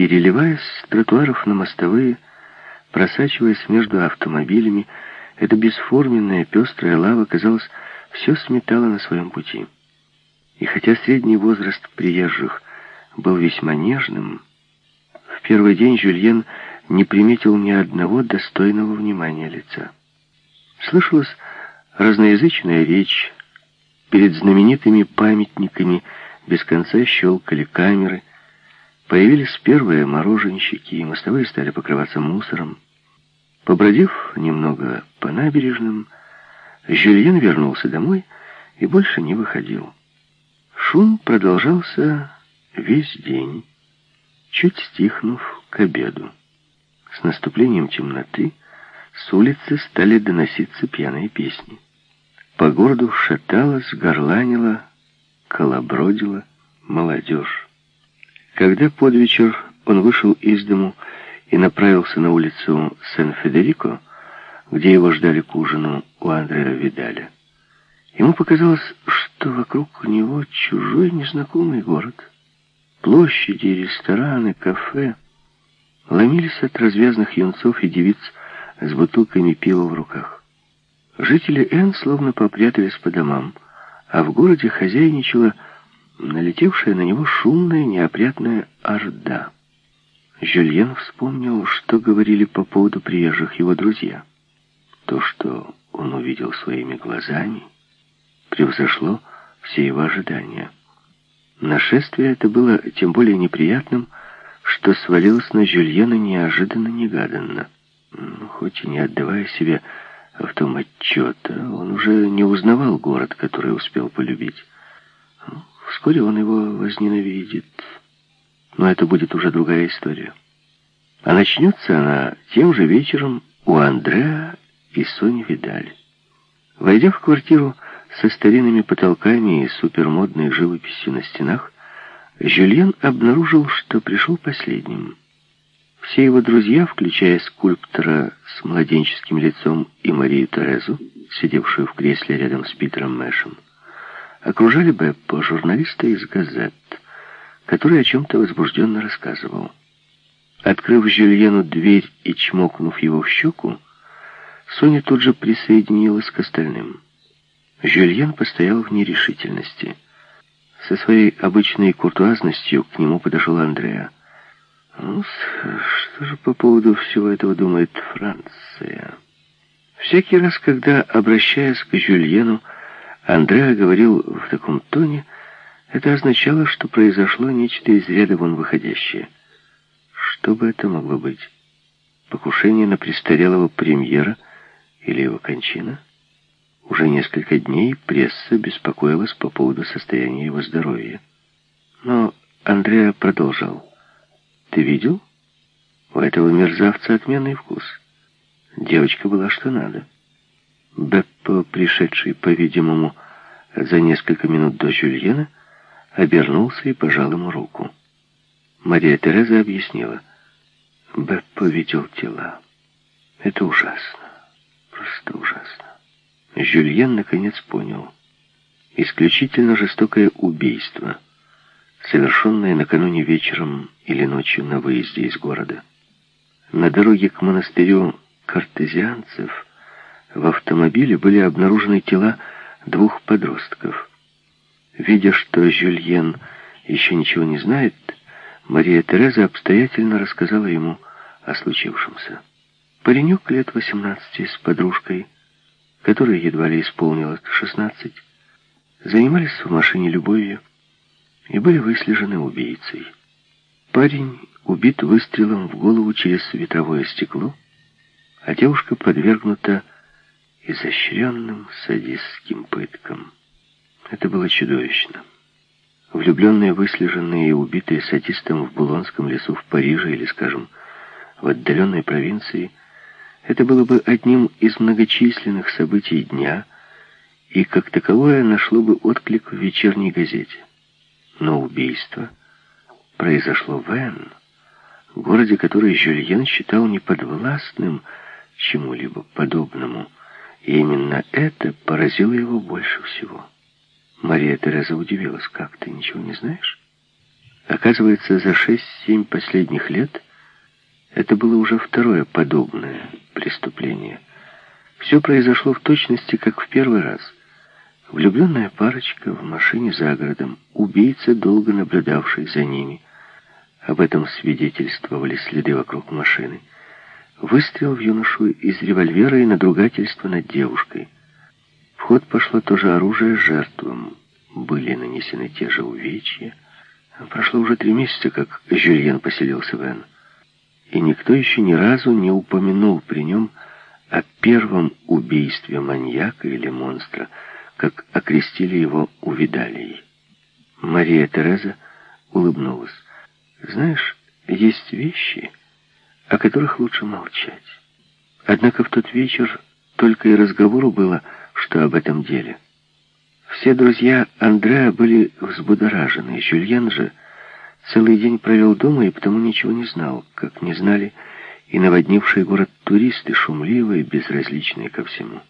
Переливаясь с тротуаров на мостовые, просачиваясь между автомобилями, эта бесформенная пестрая лава, казалось, все сметала на своем пути. И хотя средний возраст приезжих был весьма нежным, в первый день Жюльен не приметил ни одного достойного внимания лица. Слышалась разноязычная речь, перед знаменитыми памятниками без конца щелкали камеры, появились первые мороженщики, и мостовые стали покрываться мусором. Побродив немного по набережным, Жюльен вернулся домой и больше не выходил. Шум продолжался весь день, чуть стихнув к обеду. С наступлением темноты с улицы стали доноситься пьяные песни. По городу шаталась, горланила, колобродила молодежь. Когда под вечер он вышел из дому и направился на улицу Сен-Федерико, где его ждали к ужину у Андрея Видаля, ему показалось, что вокруг него чужой незнакомый город. Площади, рестораны, кафе ломились от развязных юнцов и девиц с бутылками пива в руках. Жители Н словно попрятались по домам, а в городе хозяйничала налетевшая на него шумная, неопрятная орда. Жюльен вспомнил, что говорили по поводу приезжих его друзья. То, что он увидел своими глазами, превзошло все его ожидания. Нашествие это было тем более неприятным, что свалилось на Жюльена неожиданно-негаданно. Ну, хоть и не отдавая себе в том отчета, он уже не узнавал город, который успел полюбить. Вскоре он его возненавидит. Но это будет уже другая история. А начнется она тем же вечером у Андреа и Сони Видаль. Войдя в квартиру со старинными потолками и супермодной живописью на стенах, Жюльен обнаружил, что пришел последним. Все его друзья, включая скульптора с младенческим лицом и Марию Терезу, сидевшую в кресле рядом с Питером Мэшем, окружали Беппо, журналиста из газет, который о чем-то возбужденно рассказывал. Открыв Жюльену дверь и чмокнув его в щеку, Соня тут же присоединилась к остальным. Жюльен постоял в нерешительности. Со своей обычной куртуазностью к нему подошел Андреа. Ну, что же по поводу всего этого думает Франция? Всякий раз, когда, обращаясь к Жюльену, Андреа говорил в таком тоне, это означало, что произошло нечто из ряда вон выходящее. Что бы это могло быть? Покушение на престарелого премьера или его кончина? Уже несколько дней пресса беспокоилась по поводу состояния его здоровья. Но Андреа продолжал. «Ты видел? У этого мерзавца отменный вкус. Девочка была что надо». Беппо, пришедший, по-видимому, за несколько минут до Жюльена, обернулся и пожал ему руку. Мария Тереза объяснила. Беппо видел тела. Это ужасно. Просто ужасно. Жюльен наконец понял. Исключительно жестокое убийство, совершенное накануне вечером или ночью на выезде из города. На дороге к монастырю картезианцев в автомобиле были обнаружены тела двух подростков. Видя, что Жюльен еще ничего не знает, Мария Тереза обстоятельно рассказала ему о случившемся. Паренек лет 18 с подружкой, которой едва ли исполнилось 16, занимались в машине любовью и были выслежены убийцей. Парень убит выстрелом в голову через ветровое стекло, а девушка подвергнута изощренным садистским пыткам. Это было чудовищно. Влюбленные, выслеженные и убитые садистом в Булонском лесу в Париже или, скажем, в отдаленной провинции, это было бы одним из многочисленных событий дня, и как таковое нашло бы отклик в вечерней газете. Но убийство произошло в Энн, городе, который Жюльен считал неподвластным чему-либо подобному, и именно это поразило его больше всего. Мария Тереза удивилась. «Как, ты ничего не знаешь?» Оказывается, за шесть-семь последних лет это было уже второе подобное преступление. Все произошло в точности, как в первый раз. Влюбленная парочка в машине за городом, убийца, долго наблюдавший за ними. Об этом свидетельствовали следы вокруг машины. Выстрел в юношу из револьвера и надругательство над девушкой. В ход пошло тоже оружие жертвам. Были нанесены те же увечья. Прошло уже три месяца, как Жюльен поселился в Энн. И никто еще ни разу не упомянул при нем о первом убийстве маньяка или монстра, как окрестили его увидалией. Мария Тереза улыбнулась. «Знаешь, есть вещи, о которых лучше молчать. Однако в тот вечер только и разговору было, что об этом деле». Все друзья Андреа были взбудоражены. Жюльен же целый день провел дома и потому ничего не знал, как не знали и наводнившие город туристы, шумливые, безразличные ко всему.